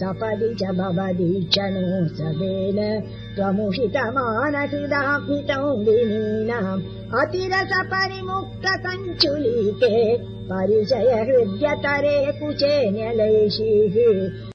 सपदि च भवति सदेन त्वमुषितमानसिदामितौ विनीनाम् अतिरसपरिमुक्त सञ्चुलीके परिचय हृद्यतरे कुचे न्यलैषीः